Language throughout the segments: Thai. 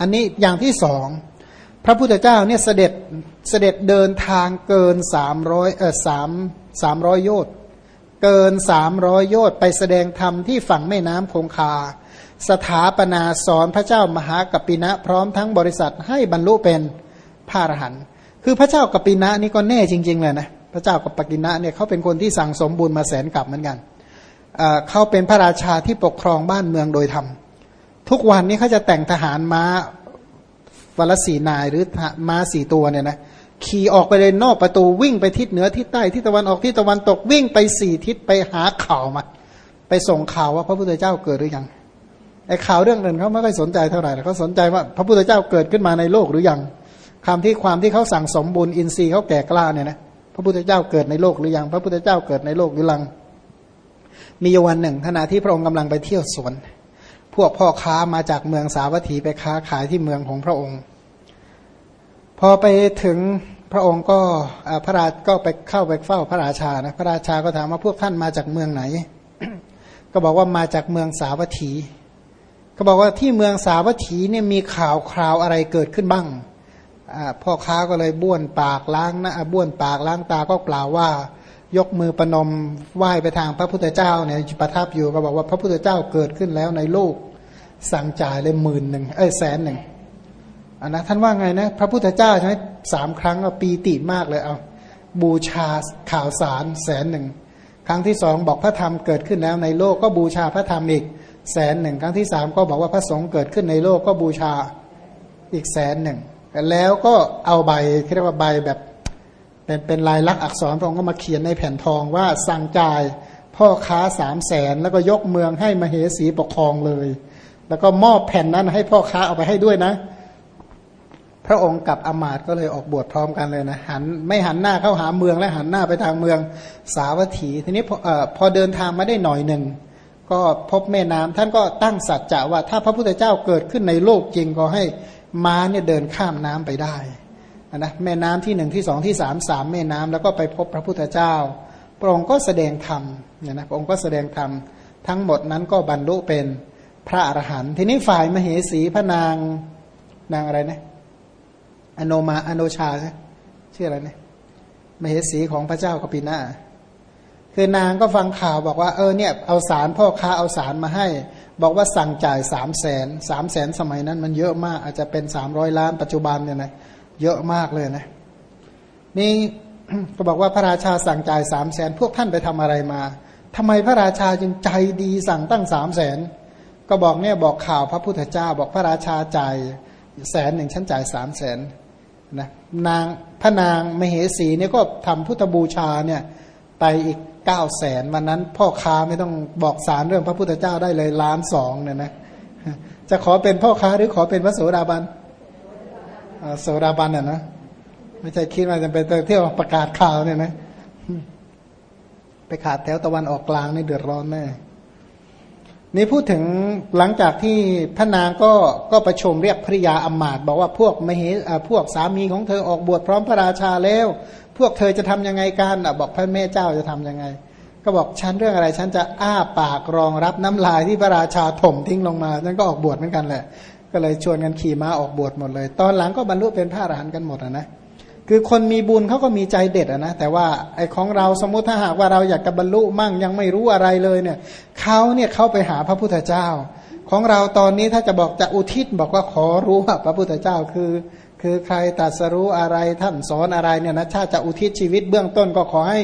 อันนี้อย่างที่สองพระพุทธเจ้าเนี่ยเสด็จเสด็จเดินทางเกินสามร้อยเออสามสามร้อยโยชน์เกินสามร้อยโยชน์ไปแสดงธรรมที่ฝั่งแม่น้ำคงคา สถาปนาสอนพระเจ้ามหากัปปินะพร้อมทั้งบริษัทให้บรรลุเป็นพระอรหันต์คือพระเจ้ากัปปินะนี่ก็แน่จริง ๆ เลยนะพระเจ้ากับปปินะเนี่ยเขาเป็นคนที่สั่งสมบุญมาแสนกลับเหมือนกันเขาเป็นพระราชาที่ปกครองบ้านเมืองโดยธรรม ทุกวันนี้เขาจะแต่งทหารม้าวันละสี่นายหรือม้าสี่ตัวเนี่ยนะขี่ออกไปเลยนอกประตูวิ่งไปทิศเหนือทิศใต้ทิศตะวันออกทิศตะวันตกวิ่งไปสี่ทิศไปหาข่าวมา ไปส่งข่าวว่าพระพุทธเจ้าเกิดหรือยังไอ้ข่าวเรื่องอื่นเขาไม่ค่อยสนใจเท่าไหร่เขาสนใจว่าพระพุทธเจ้าเกิดขึ้นมาในโลกหรือยังคำที่ความที่เขาสั่งสมบุญอินทรีย์เขาแก่กล้าเนี่ยนะพระพุทธเจ้าเกิดในโลกหรือยัง พระพุทธเจ้าเกิดในโลกหรือยังมีวันหนึ่งขณะที่พระองค์กำลังไปเที่ยวสวน พวกพ่อค้ามาจากเมืองสาวัตถีไปค้าขายที่เมืองของพระองค์ พอไปถึงพระองค์ก็พระราชก็ไปเข้าไปเฝ้าพระราชานะพระราชาก็ถามว่าพวกท่านมาจากเมืองไหน ก็บอกว่ามาจากเมืองสาวัตถี ก็บอกว่าที่เมืองสาวัตถีเนี่ยมีข่าวคราวอะไรเกิดขึ้นบ้างพ่อค้าก็เลยบ้วนปากล้างนะบ้วนปากล้างตาก็กล่าวว่า ยกมือประนมไหว้ไปทางพระพุทธเจ้าเนี่ยประทับอยู่ก็บอกว่าพระพุทธเจ้าเกิดขึ้นแล้วในโลกสั่งจ่ายเลยหมื่นหนึ่งเอ้ยแสนหนึ่งอันนะท่านว่าไงนะพระพุทธเจ้าใช่ไหมสามครั้งก็ปีติมากเลยเอาบูชาข่าวสารแสนหนึ่งครั้งที่สองบอกพระธรรมเกิดขึ้นแล้วในโลกก็บูชาพระธรรมอีกแสนหนึ่งครั้งที่สามก็บอกว่าพระสงฆ์เกิดขึ้นในโลกก็บูชาอีกแสนหนึ่งแล้วก็เอาใบเรียกว่าใบแบบ เป็นเป็นลายลักษณ์อักษรพระองค์ก็มาเขียนในแผ่นทองว่าสั่งจ่ายพ่อค้าสามแสนแล้วก็ยกเมืองให้มเหสีปกครองเลย แล้วก็มอบแผ่นนั้นให้พ่อค้าเอาไปให้ด้วยนะ พระองค์กับอมาตก็เลยออกบวชพร้อมกันเลยนะหันไม่หันหน้าเข้าหาเมืองและหันหน้าไปทางเมืองสาวัตถี ทีนี้พอพอเดินทางมาได้หน่อยหนึ่งก็พบแม่น้ำท่านก็ตั้งสัจจะว่าถ้าพระพุทธเจ้าเกิดขึ้นในโลกจริงก็ให้ม้าเนี่ยเดินข้ามน้ำไปได้ นะแม่น้ำที่หนึ่งที่สองที่สามสามแม่น้ำแล้วก็ไปพบพระพุทธเจ้า พระองค์ก็แสดงธรรมเนี่ยนะพระองค์ก็แสดงธรรมทั้งหมดนั้นก็บรรลุเป็นพระอรหันต์ทีนี้ฝ่ายมเหสีพระนางนางอะไรนะอโนมาอโนชาใช่ชื่ออะไรนะมเหสีของพระเจ้ากปินาคือนางก็ฟังข่าวบอกว่าเออเนี่ยเอาสารพ่อค้าเอาสารมาให้ บอกว่าสั่งจ่ายสามแสนสามแสนสมัยนั้นมันเยอะมากอาจจะเป็นสามร้อยล้านปัจจุบันเนี่ยนะ เยอะมากเลยนะนี่ก็บอกว่าพระราชาสั่งจ่ายสามแสนพวกท่านไปทำอะไรมาทำไมพระราชาจึงใจดีสั่งตั้งสามแสนก็บอกเนี่ยบอกข่าวพระพุทธเจ้า บอกพระราชาจ่ายแสนหนึ่งฉันจ่ายสามแสนนะนางพระนางมเหสีเนี่ยก็ทำพุทธบูชาเนี่ยไปอีกเก้าแสนวันนั้นพ่อค้าไม่ต้องบอกสารเรื่องพระพุทธเจ้าได้เลยล้านสองเนี่ยนะจะขอเป็นพ่อค้าหรือขอเป็นพระโสดาบัน โสดาบันอะนะไม่ใช่คิดว่าจะเป็นเที่ยวประกาศข่าวเนี่ยนะไปขาดแถวตะวันออกกลางนี่เดือดร้อนแน่นี่พูดถึงหลังจากที่พระนางก็ก็ประชมเรียกภริยาอมาตบอกว่าพวกมเหพวกสามีของเธอออกบวชพร้อมพระราชาแล้ว พวกเธอจะทํำยังไงกันบอกพระแม่เจ้าจะทํำยังไง ก็บอกฉันเรื่องอะไรฉันจะอ้าปากรองรับน้ำลายที่พระราชาถมทิ้งลงมาฉันก็ออกบวชเหมือนกันแหละ ก็เลยชวนกันขี่ม้าออกบวชหมดเลย ตอนหลังก็บรรลุเป็นพระอรหันต์กันหมดนะคือคนมีบุญเขาก็มีใจเด็ดนะแต่ว่าไอ้ของเราสมมติถ้าหากว่าเราอยากจะบรรลุมั่งยังไม่รู้อะไรเลยเนี่ยเขาเนี่ยเข้าไปหาพระพุทธเจ้า ของเราตอนนี้ถ้าจะบอกจะอุทิศบอกว่าขอรู้ว่าพระพุทธเจ้าคือ คือใครตัดสรู้อะไรท่านสอนอะไรเนี่ยนะถ้าจะอุทิศชีวิตเบื้องต้นก็ขอให้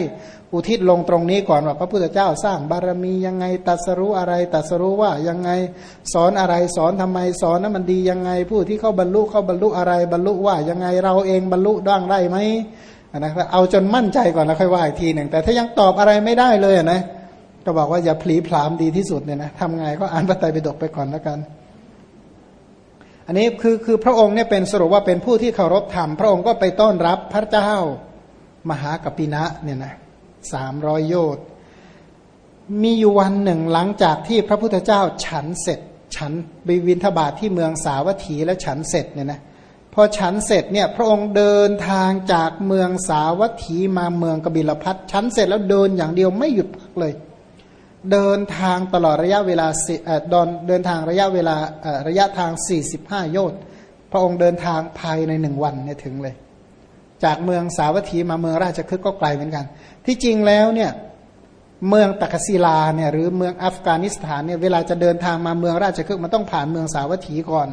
อุทิศลงตรงนี้ก่อนว่าพระพุทธเจ้าสร้างบารมียังไงตัสรู้อะไรตัสรู้ว่ายังไงสอนอะไรสอนทำไมสอนนั้นมันดียังไง ผู้ที่เขาบรรลุเขาบรรลุอะไรบรรลุว่ายังไงเราเองบรรลุด้างได้ไหมนะครับเอาจนมั่นใจก่อนแล้วค่อยว่าอีกทีหนึ่งแต่ถ้ายังตอบอะไรไม่ได้เลยนะก็บอกว่าอย่าพลีพลามดีที่สุดเนี่ยนะทำไงก็อ่านพระไตรปิฎกไปก่อนแล้วกัน อันนี้คือคือพระองค์เนี่ยเป็นสรุปว่าเป็นผู้ที่เคารพธรรมพระองค์ก็ไปต้อนรับพระเจ้ามหากปินะเนี่ยนะ สามร้อยโยชน์มีอยู่วันหนึ่งหลังจากที่พระพุทธเจ้าฉันเสร็จ ฉันไปวินทบาทที่เมืองสาวัตถีและฉันเสร็จเนี่ยนะพอฉันเสร็จเนี่ยพระองค์เดินทางจากเมืองสาวัตถีมาเมืองกบิลพัทฉันเสร็จแล้วเดินอย่างเดียวไม่หยุดพักเลย เดินทางตลอดระยะเวลาดอนเดินทางระยะเวลาระยะทาง 45 โยชน์พระองค์เดินทางภายในหนึ่งวันเนี่ยถึงเลย จากเมืองสาวัตถีมาเมืองราชคฤห์ก็ไกลเหมือนกัน ที่จริงแล้วเนี่ยเมืองตักศิลาเนี่ยหรือเมืองอัฟกานิสถานเนี่ยเวลาจะเดินทางมาเมืองราชคฤห์มันต้องผ่านเมืองสาวัตถีก่อน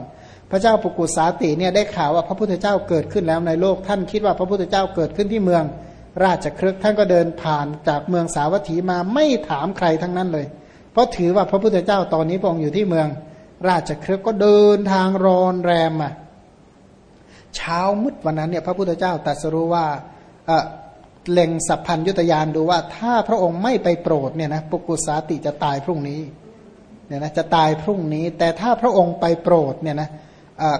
พระเจ้าปุกุสาติเนี่ยได้ข่าวว่าพระพุทธเจ้าเกิดขึ้นแล้วในโลกท่านคิดว่าพระพุทธเจ้าเกิดขึ้นที่เมืองราชคฤห์ท่านก็เดินผ่านจากเมืองสาวัตถีมาไม่ถามใครทั้งนั้นเลย เพราะถือว่าพระพุทธเจ้าตอนนี้พระองค์อยู่ที่เมืองราชคฤห์ก็เดินทางรอนแรมมา เช้ามืดวันนั้นเนี่ยพระพุทธเจ้าตรัสรู้ว่าเล็งสัพพัญยุตยานดูว่า ถ้าพระองค์ไม่ไปโปรดเนี่ยนะปุกุสาติจะตายพรุ่งนี้เนี่ยนะจะตายพรุ่งนี้ แต่ถ้าพระองค์ไปโปรดเนี่ยนะ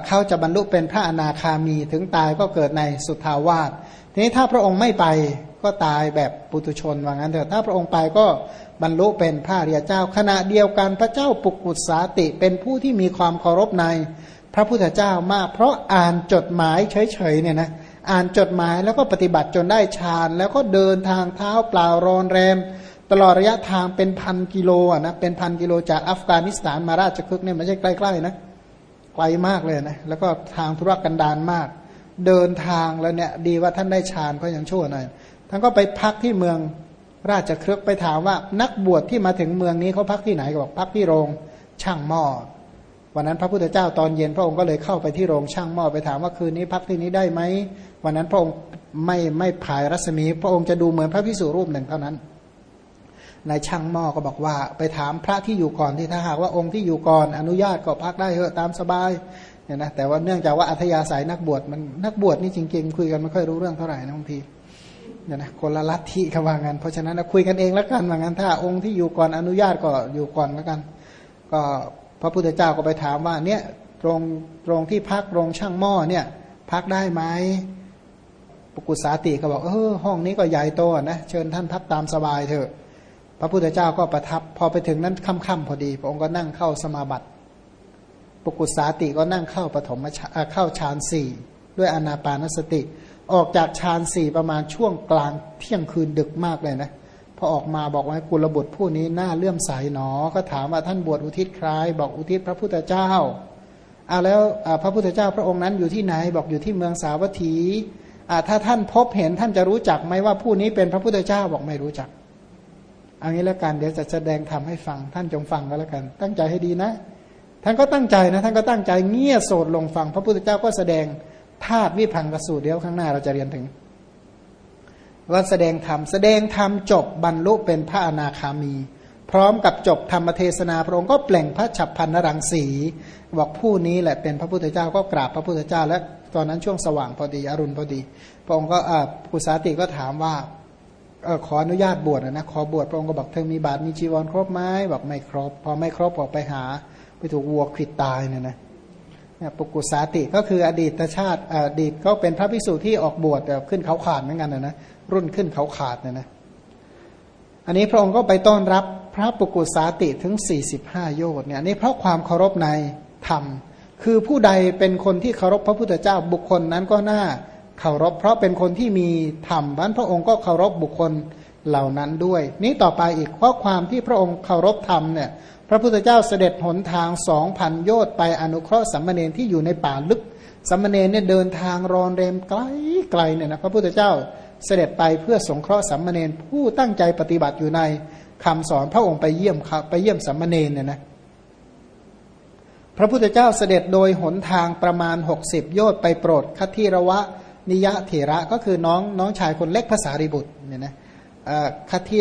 เขาจะบรรลุเป็นพระอนาคามีถึงตายก็เกิดในสุทาวาสทีนี้ถ้าพระองค์ไม่ไปก็ตายแบบปุตุชนว่างั้นเถอะถ้าพระองค์ไปก็บรรลุเป็นพระเรียเจ้า ขณะเดียวกันพระเจ้าปุกุสาติเป็นผู้ที่มีความเคารพใน พระพุทธเจ้ามาก เพราะอ่านจดหมายเฉยๆเนี่ยนะอ่านจดหมายแล้วก็ปฏิบัติจนได้ฌานแล้วก็เดินทางเท้าเปล่ารอนแรม ตลอดระยะทางเป็นพันกิโลนะเป็นพันกิโลจากอัฟกานิสถานมาราชคฤห์เนี่ยไม่ใช่ใกล้ๆนะไกลมากเลยนะแล้วก็ทางธุรกันดารมาก เดินทางแล้วเนี่ยดีว่าท่านได้ฌานก็ยังชั่วหน่อยท่านก็ไปพักที่เมืองราชครึกไปถามว่านักบวชที่มาถึงเมืองนี้เขาพักที่ไหนก็บอกพักที่โรงช่างหม้อ วันนั้นพระพุทธเจ้าตอนเย็นพระองค์ก็เลยเข้าไปที่โรงช่างหม้อไปถามว่าคืนนี้พักที่นี้ได้ไหมวันนั้นพระองค์ไม่ไม่ผายรัศมี พระองค์จะดูเหมือนพระพิสุรูปหนึ่งเท่านั้นนายช่างหม้อก็บอกว่าไปถามพระที่อยู่ก่อนที่ถ้าหากว่าองค์ที่อยู่ก่อนอนุญาตก็พักได้เถอะตามสบายเนี่ยนะแต่ว่าเนื่องจากว่าอัธยาศัยนักบวชมันนักบวชนี่จริงๆคุยกันไม่ค่อยรู้เรื่องเท่าไหร่นะบางทีเนี่ยนะคนละลัทธิคำว่างั้นเพราะฉะนั้นคุยกันเองแล้วกันว่างั้นถ้าองค์ที่อยู่ก่อนอนุญาตก็อยู่ก่อนแล้วกัน ก็ พระพุทธเจ้าก็ไปถามว่าเนี่ยตรงตรงที่พักโรงช่างหม้อเนี่ย พักได้ไหมปกุสาติก็บอกเออห้องนี้ก็ใหญ่โตนะเชิญท่านพักตามสบายเถอะ พระพุทธเจ้าก็ประทับ พอไปถึงนั้นค่ำๆพอดี พระองค์ก็นั่งเข้าสมาบัติปกุสาติก็นั่งเข้าปฐมเข้าฌานสี่ด้วยอนาปานสติ ออกจากฌานสี่ประมาณช่วงกลางเที่ยงคืนดึกมากเลยนะ อออกมาบอกว่ากุลบุตรผู้นี้หน้าเลื่อมใสหนอ ก็ถามว่าท่านบวชอุทิศใครบอกอุทิศพระพุทธเจ้าอาแล้วพระพุทธเจ้าพระองค์นั้นอยู่ที่ไหนบอกอยู่ที่เมืองสาวัตถีถ้าท่านพบเห็นท่านจะรู้จักไหมว่าผู้นี้เป็นพระพุทธเจ้าบอกไม่รู้จักอันนี้แล้วกันเดี๋ยวจะแสดงทำให้ฟังท่านจงฟังก็แล้วกัน ตั้งใจให้ดีนะ ท่านก็ตั้งใจนะ ท่านก็ตั้งใจเงี่ยโสดลงฟัง พระพุทธเจ้าก็แสดงธาตุวิพังกสูตรเดียวข้างหน้าเราจะเรียนถึง ว่าแสดงธรรมแสดงธรรมจบบรรลุเป็นพระอนาคามี พร้อมกับจบธรรมเทศนาพระองค์ก็เปล่งพระฉับพันนรังสีบอกผู้นี้แหละเป็นพระพุทธเจ้าก็กราบพระพุทธเจ้า และตอนนั้นช่วงสว่างพอดีอรุณพอดี พระองค์ก็ปุสาติก็ถามว่าออขออนุญาตบวชนะขอบวชพระองค์ก็บอกเธอมีบาตรมีจีวรครบไหมบอกไม่ครบ พอไม่ครบออกไปหา ไปถูกวัวขิดตายเนี่ยนะปุกุสาติก็คืออดีตชาติอดีตก็เป็นพระภิกษุที่ออกบวชแต่ขึ้นเขาขาดเหมือนกันนะนะ รุ่นขึ้นเขาขาดเนี่ยนะ อันนี้พระองค์ก็ไปต้อนรับพระปุกุสาติถึง 45 โยชน์เนี่ยนี่เพราะความเคารพในธรรม คือผู้ใดเป็นคนที่เคารพพระพุทธเจ้าบุคคลนั้นก็น่าเคารพ เพราะเป็นคนที่มีธรรมบันพระองค์ก็เคารพบุคคลเหล่านั้นด้วย นี้ต่อไปอีกเพราะความที่พระองค์เคารพธรรมเนี่ยพระพุทธเจ้าเสด็จหนทางสองพันโยชน์ไปอนุเคราะห์สัมมาเนที่อยู่ในป่าลึกสัมมาเนเนี่ยเดินทางรอนเรมไกลไกลเนี่ยนะพระพุทธเจ้า เสด็จไปเพื่อสงเคราะห์สัมมาเนนผู้ตั้งใจปฏิบัติอยู่ในคำสอนพระองค์ไปเยี่ยมไปเยี่ยมสัมมาเนนเนี่ยนะพระพุทธเจ้าเสด็จโดยหนทางประมาณ 60 โยชน์ไปโปรดคัทีระวะนิยะเถระก็คือน้องน้องชายคนเล็กภาษาริบุตรเนี่ยนะคัที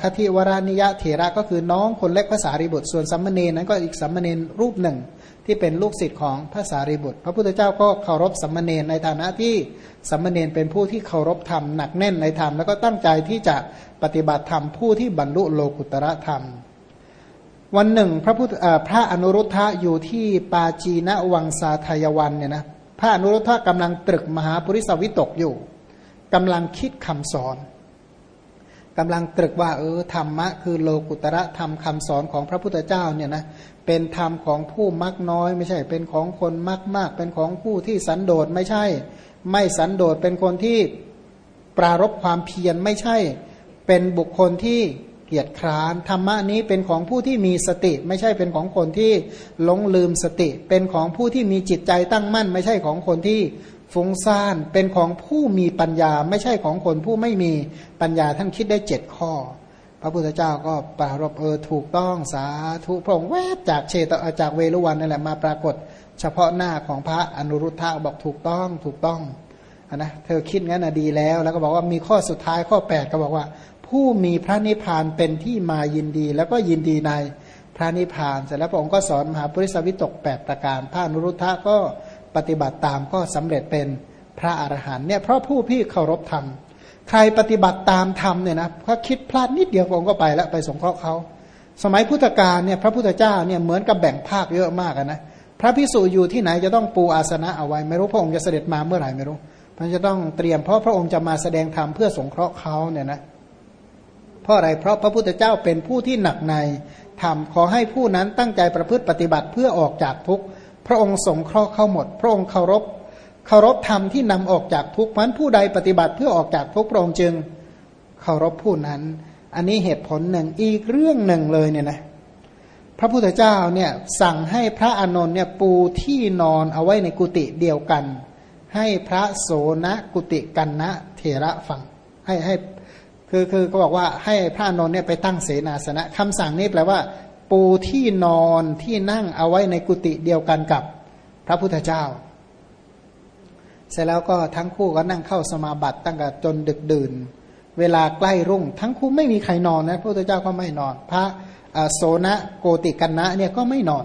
คัทีวรานิยะเถระก็คือน้องคนเล็กภาษาริบุตร ส่วนสัมมาเนนั้นก็อีกสัมมาเนรูปหนึ่ง ที่เป็นลูกศิษย์ของภาษาริบุตร พระพุทธเจ้าก็เคารพสัมมาเนในฐานะที่สัมมาเนเป็นผู้ที่เคารพธรรมหนักแน่นในธรรมแล้วก็ตั้งใจที่จะปฏิบัติธรรมผู้ที่บรรลุโลกุตระธรรม วันหนึ่ง พระพุทธพระอนุรุทธะอยู่ที่ปาจีนวังสาทายวันเนี่ยนะพระอนุรุทธะกำลังตรึกมหาปุริสวิตกอยู่กำลังคิดคำสอนกำลังตรึกว่าเออธรรมะคือโลกุตระธรรมคำสอนของพระพุทธเจ้าเนี่ยนะ เป็นธรรมของผู้มักน้อย ไม่ใช่ เป็นของคนมักมาก เป็นของผู้ที่สันโดษไม่ใช่ ไม่สันโดษเป็นคนที่ปรารบความเพียรไม่ใช่ เป็นบุคคลที่เกียรติคร้านธรรมะนี้เป็นของผู้ที่มีสติ ไม่ใช่เป็นของคนที่หลงลืมสติ เป็นของผู้ที่มีจิตใจตั้งมั่น ไม่ใช่ของคนที่ฟุ้งซ่านเป็นของผู้มีปัญญา ไม่ใช่ของคนผู้ไม่มีปัญญาท่านคิดได้เจ็ดข้อ พระพุทธเจ้าก็ปรารบเออถูกต้องสาธุพระองค์แวบจากเชตจากเวรุวันนั่นแหละมาปรากฏ เฉพาะหน้าของพระอนุรุทธะบอกถูกต้องถูกต้องนะเธอคิดงั้นนะดีแล้ว แล้วก็บอกว่ามีข้อสุดท้ายข้อ 8 ก็บอกว่า ผู้มีพระนิพพานเป็นที่มายินดี แล้วก็ยินดีในพระนิพพาน เสร็จแล้วพระองค์ก็สอนมหาปริสวิตก 8 ประการ พระอนุรุทธะก็ปฏิบัติตามก็สำเร็จเป็นพระอรหันต์เนี่ยเพราะผู้พี่เคารพธรรม ใครปฏิบัติตามธรรมเนี่ยนะถ้าคิดพลาดนิดเดียวองค์ก็ไปแล้วไปสงเคราะห์เขาสมัยพุทธกาลเนี่ยพระพุทธเจ้าเนี่ยเหมือนกับแบ่งภาคเยอะมากนะพระพิสุอยู่ที่ไหนจะต้องปูอาสนะเอาไว้ ไม่รู้พระองค์จะเสด็จมาเมื่อไหร่ไม่รู้มันจะต้องเตรียมเพราะพระองค์จะมาแสดงธรรมเพื่อสงเคราะห์เขาเนี่ยนะเพราะอะไรเพราะพระพุทธเจ้าเป็นผู้ที่หนักในธรรมขอให้ผู้นั้นตั้งใจประพฤติปฏิบัติเพื่อออกจากทุกข์พระองค์สงเคราะห์เขาหมด พระองค์เคารพ เคารพธรรมที่นำออกจากทุกข์มันผู้ใดปฏิบัติเพื่อออกจากทุกข์พระองค์จึงเคารพผู้นั้น อันนี้เหตุผลหนึ่งอีกเรื่องหนึ่งเลยเนี่ยนะพระพุทธเจ้าเนี่ยสั่งให้พระอานนท์เนี่ยปูที่นอนเอาไว้ในกุฏิเดียวกัน ให้พระโสนะกุติกันนะเถระฟังให้ให้คือคือก็บอกว่าให้พระอนนท์เนี่ยไปตั้งเสนาสนะคำสั่งนี้แปลว่า ปูที่นอนที่นั่งเอาไว้ในกุฏิเดียวกันกับพระพุทธเจ้า เสร็จแล้วก็ทั้งคู่ก็นั่งเข้าสมาบัติตั้งแต่จนดึกดื่น เวลาใกล้รุ่ง ทั้งคู่ไม่มีใครนอนนะพระพุทธเจ้าก็ไม่นอน พระโสนะโกติกันนะเนี่ยก็ไม่นอน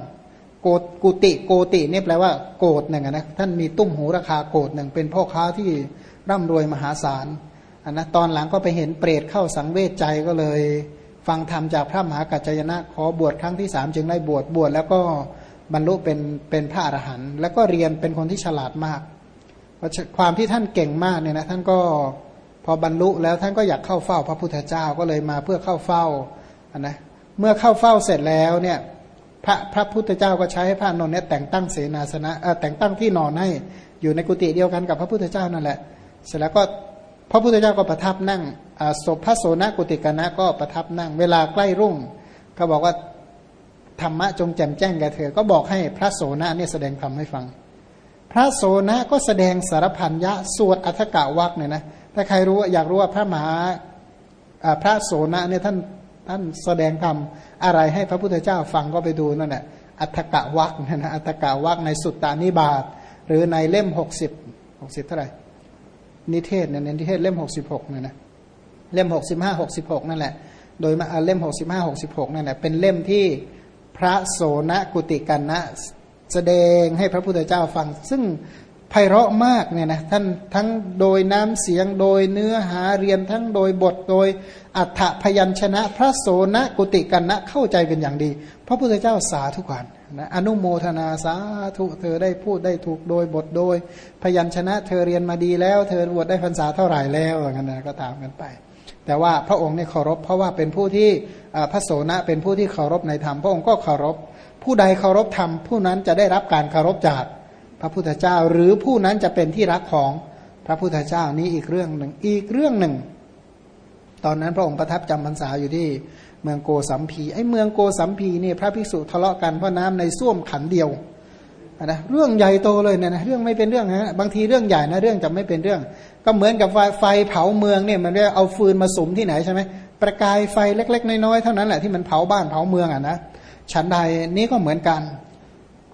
โกกุติโกติเนี่ยแปลว่าโกดหนึ่งนะท่านมีตุ้มหูราคาโกดหนึ่งเป็นพ่อค้าที่ร่ำรวยมหาศาลอันนะตอนหลังก็ไปเห็นเปรตเข้าสังเวชใจก็เลย ฟังธรรมจากพระมหากัจจยนะ ขอบวชครั้งที่สามจึงได้บวชบวชแล้วก็บรรลุเป็นเป็นพระอรหันต์แล้วก็เรียนเป็นคนที่ฉลาดมาก ความที่ท่านเก่งมากเนี่ยนะท่านก็พอบรรลุแล้วท่านก็อยากเข้าเฝ้าพระพุทธเจ้าก็เลยมาเพื่อเข้าเฝ้าอันนะเมื่อเข้าเฝ้าเสร็จแล้วเนี่ยพระพระพุทธเจ้าก็ใช้ให้พระนนท์เนี่ยแต่งตั้งเสนาสนะแต่งตั้งที่นอนให้อยู่ในกุฏิเดียวกันกับพระพุทธเจ้านั่นแหละ เสร็จแล้วก็พระพุทธเจ้าก็ประทับนั่งศพพระโสนกุติกนะก็ประทับนั่ง เวลาใกล้รุ่งเขาบอกว่าธรรมะจงแจ่มแจ้งแก่เธอ ก็บอกให้พระโสนะเนี่ยแสดงธรรมให้ฟัง พระโสนะก็แสดงสารพันยะสวดอัฏกะวักเนี่ยนะถ้าใครรู้อยากรู้ว่าพระมหาพระโสนะเนี่ยท่านท่านแสดงธรรมอะไรให้พระพุทธเจ้าฟังก็ไปดูนั่นแหละอัตกะวักนะนะอัตกะวักในสุตตานิบาตหรือในเล่มหกสิบหกสิบเท่าไหร่นิเทศเนี่ยนิเทศเล่มหกสิบหกเนี่ยนะเล่มหกสิบห้าหกสิบหกนั่นแหละ โดยมาเล่มหกสิบห้าหกสิบหกนั่นแหละเป็นเล่มที่พระโสนะกุติกันนะ แสดงให้พระพุทธเจ้าฟัง ซึ่งไพเราะมากเนี่ยนะท่านทั้งโดยน้ำเสียงโดยเนื้อหาเรียนทั้งโดยบทโดยอัฏฐพยัญชนะพระโสนกุติกันนะเข้าใจเป็นอย่างดี พระพุทธเจ้าสาธุกันนะอนุโมทนาสาธุเธอได้พูดได้ถูกโดยบทโดย พยัญชนะเธอเรียนมาดีแล้ว เธอบวชได้พรรษาเท่าไหร่แล้วอย่างนั้นก็ตามกันไป แต่ว่าพระองค์เนี่ยเคารพเพราะว่าเป็นผู้ที่พระโสนะเป็นผู้ที่เคารพในธรรมพระองค์ก็เคารพ ผู้ใดเคารพธรรมผู้นั้นจะได้รับการเคารพจากพระพุทธเจ้า หรือผู้นั้นจะเป็นที่รักของพระพุทธเจ้านี้อีกเรื่องหนึ่งอีกเรื่องหนึ่ง ตอนนั้นพระองค์ประทับจำพรรษาอยู่ที่เมืองโกสัมพีไอ้เมืองโกสัมพีนี่พระภิกษุทะเลาะกันเพราะน้ำในส้วมขันเดียวนะเรื่องใหญ่โตเลยเนี่ยนะเรื่องไม่เป็นเรื่องนะบางทีเรื่องใหญ่นะเรื่องจะไม่เป็นเรื่อง ก็เหมือนกับไฟไฟเผาเมืองเนี่ยมันเรียกเอาฟืนมาสุมที่ไหนใช่ไหมประกายไฟเล็ก ๆ น้อยๆเท่านั้นแหละที่มันเผาบ้านเผาเมืองอะนะ ฉันใดนี้ก็เหมือนกัน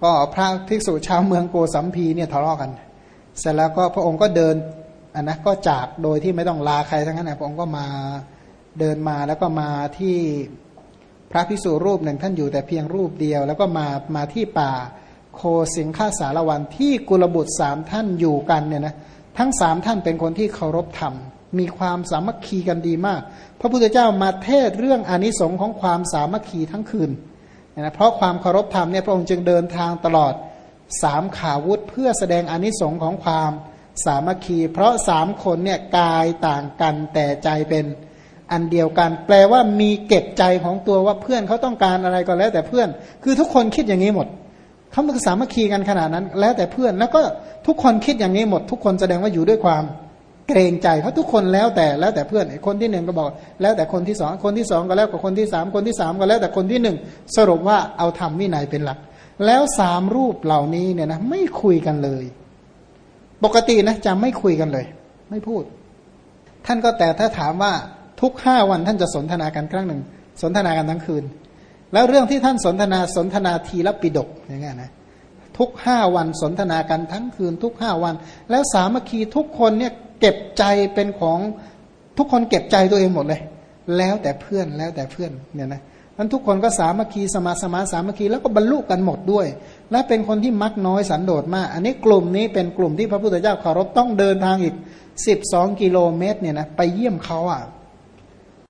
ก็พระภิกษุชาวเมืองโกสัมพีเนี่ยทะเลาะกัน เสร็จแล้วก็พระองค์ก็เดินอันนะก็จากโดยที่ไม่ต้องลาใครทั้งนั้นนะพระองค์ก็มาเดินมาแล้วก็มาที่พระภิกษุรูปหนึ่งท่านอยู่แต่เพียงรูปเดียว แล้วก็มามาที่ป่าโคสิงฆาสารวันที่กุลบุตรสามท่านอยู่กันเนี่ยนะทั้งสามท่านเป็นคนที่เคารพธรรม มีความสามัคคีกันดีมาก พระพุทธเจ้ามาเทศเรื่องอนิสงค์ของความสามัคคีทั้งคืน นะเพราะความเคารพธรรมเนี่ยพระองค์จึงเดินทางตลอดสามขาวุธเพื่อแสดงอนิสงค์ของความสามัคคี เพราะสามคนเนี่ยกายต่างกันแต่ใจเป็นอันเดียวกัน แปลว่ามีเก็บใจของตัวว่าเพื่อนเขาต้องการอะไรก็แล้ว แต่เพื่อน คือทุกคนคิดอย่างนี้หมดเขาเป็นสามัคคีกันขนาดนั้น แล้วแต่เพื่อนแล้วก็ทุกคนคิดอย่างนี้หมด ทุกคนแสดงว่าอยู่ด้วยความ เกรงใจเพราะทุกคนแล้วแต่แล้วแต่เพื่อนคนที่หนึ่งก็บอก แล้วแต่คนที่สองคนที่สองก็แล้วกับคนที่สามคนที่สามก็แล้วแต่คนที่หนึ่งสรุปว่าเอาธรรมวินัยเป็นหลัก แล้วสามรูปเหล่านี้เนี่ยนะไม่คุยกันเลย ปกตินะจะไม่คุยกันเลย ไม่พูด ท่านก็แต่ถ้าถามว่าทุกห้าวันท่านจะสนทนากันครั้งหนึ่ง สนทนากันทั้งคืน แล้วเรื่องที่ท่านสนทนาสนทนาทีละปิดกอย่างเงี้ยนะทุกห้าวันสนทนากันทั้งคืนทุกห้าวัน แล้วสามัคคีทุกคนเนี่ย เก็บใจเป็นของทุกคนเก็บใจตัวเองหมดเลย แล้วแต่เพื่อนแล้วแต่เพื่อนเนี่ยนะนั้นทุกคนก็สามัคคีสมาสมาสามัคคีแล้วก็บรรลุกันหมดด้วย และเป็นคนที่มักน้อยสันโดษมาก อันนี้กลุ่มนี้เป็นกลุ่มที่พระพุทธเจ้าเคารพต้องเดินทางอีกสิบสองกิโลเมตรเนี่ยนะไปเยี่ยมเขาอะ